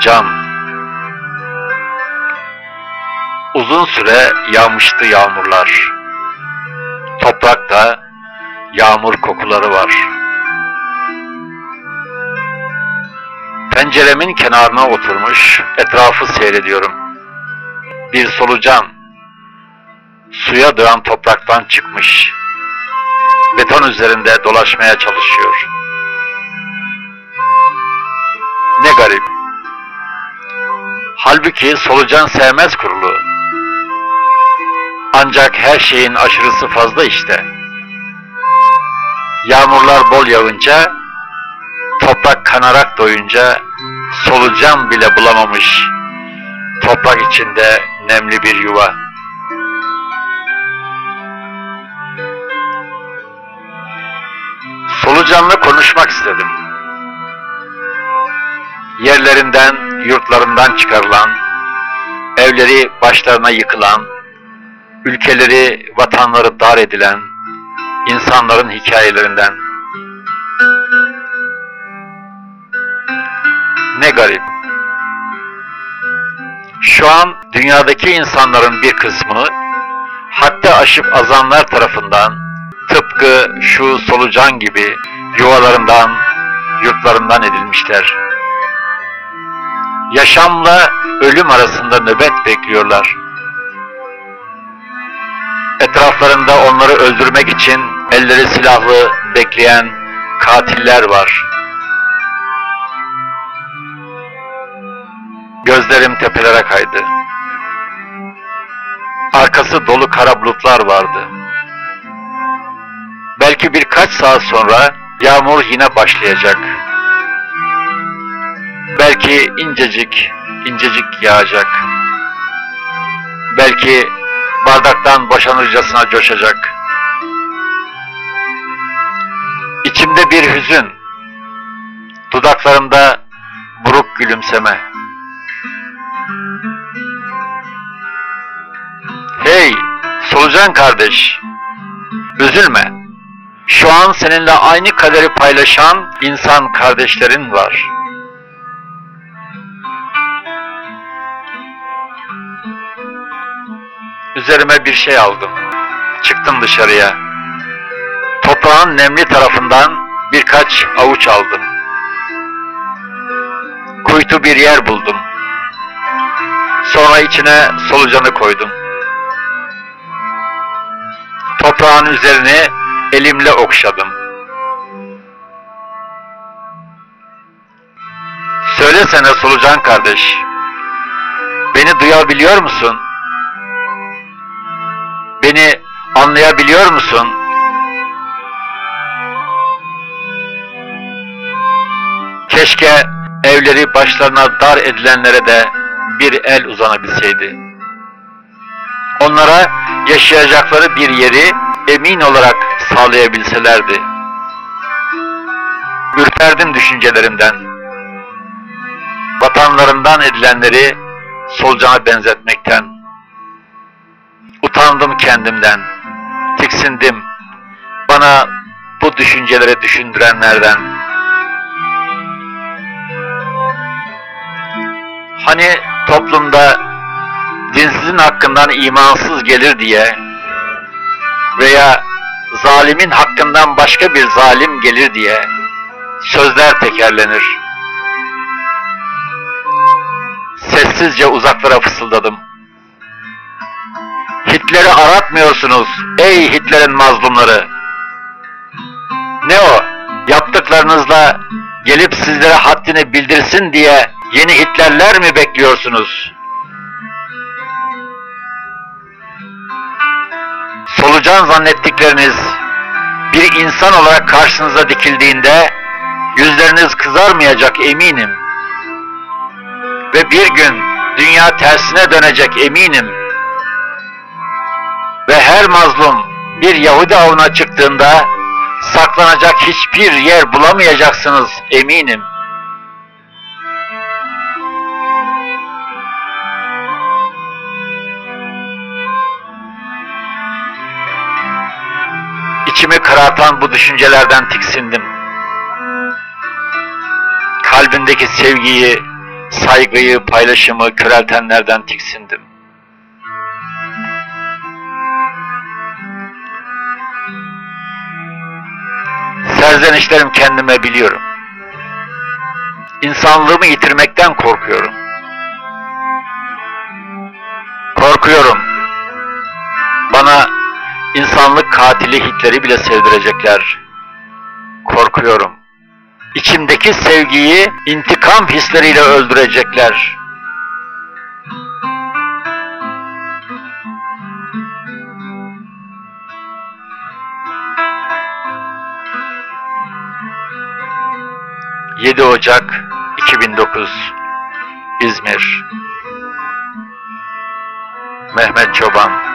solucan. Uzun süre yağmıştı yağmurlar. Toprakta yağmur kokuları var. Penceremin kenarına oturmuş etrafı seyrediyorum. Bir solucan suya dönen topraktan çıkmış. Beton üzerinde dolaşmaya çalışıyor. Ne garip. Halbuki solucan sevmez kurulu. Ancak her şeyin aşırısı fazla işte. Yağmurlar bol yağınca, toprak kanarak doyunca solucan bile bulamamış toprak içinde nemli bir yuva. Solucanla konuşmak istedim. Yerlerinden, yurtlarından çıkarılan, evleri başlarına yıkılan, ülkeleri, vatanları dar edilen insanların hikayelerinden. Ne garip. Şu an dünyadaki insanların bir kısmı hatta aşıp azanlar tarafından tıpkı şu solucan gibi yuvalarından, yurtlarından edilmişler. Yaşamla ölüm arasında nöbet bekliyorlar. Etraflarında onları öldürmek için elleri silahlı bekleyen katiller var. Gözlerim tepelere kaydı. Arkası dolu kara bulutlar vardı. Belki birkaç saat sonra yağmur yine başlayacak. Belki incecik, incecik yağacak. Belki bardaktan boşanırcasına coşacak. İçimde bir hüzün, dudaklarımda buruk gülümseme. Hey, solucan kardeş, üzülme. Şu an seninle aynı kaderi paylaşan insan kardeşlerin var. Üzerime bir şey aldım. Çıktım dışarıya. Toprağın nemli tarafından birkaç avuç aldım. Kuytu bir yer buldum. Sonra içine solucanı koydum. Toprağın üzerine elimle okşadım. Söylesene solucan kardeş. Beni duyabiliyor musun? Anlayabiliyor musun? Keşke evleri başlarına dar edilenlere de bir el uzanabilseydi. Onlara yaşayacakları bir yeri emin olarak sağlayabilselerdi. Ürperdim düşüncelerimden. Vatanlarından edilenleri solucana benzetmekten. Utandım kendimden. Tiksindim. Bana bu düşünceleri düşündürenlerden. Hani toplumda dinsizin hakkından imansız gelir diye veya zalimin hakkından başka bir zalim gelir diye sözler tekerlenir. Sessizce uzaklara fısıldadım. Hitler'i aratmıyorsunuz ey Hitler'in mazlumları. Ne o? Yaptıklarınızla gelip sizlere haddini bildirsin diye yeni Hitlerler mi bekliyorsunuz? Solucan zannettikleriniz bir insan olarak karşınıza dikildiğinde yüzleriniz kızarmayacak eminim. Ve bir gün dünya tersine dönecek eminim. Ve her mazlum bir Yahudi avına çıktığında saklanacak hiçbir yer bulamayacaksınız eminim. İçimi karartan bu düşüncelerden tiksindim. Kalbindeki sevgiyi saygıyı, paylaşımı köreltenlerden tiksindim. Serzenişlerim kendime biliyorum. İnsanlığımı yitirmekten korkuyorum. Korkuyorum. Bana insanlık katili Hitler'i bile sevdirecekler. Korkuyorum. İçimdeki sevgiyi intikam hisleriyle öldürecekler. ...7 Ocak 2009 İzmir. Mehmet Çoban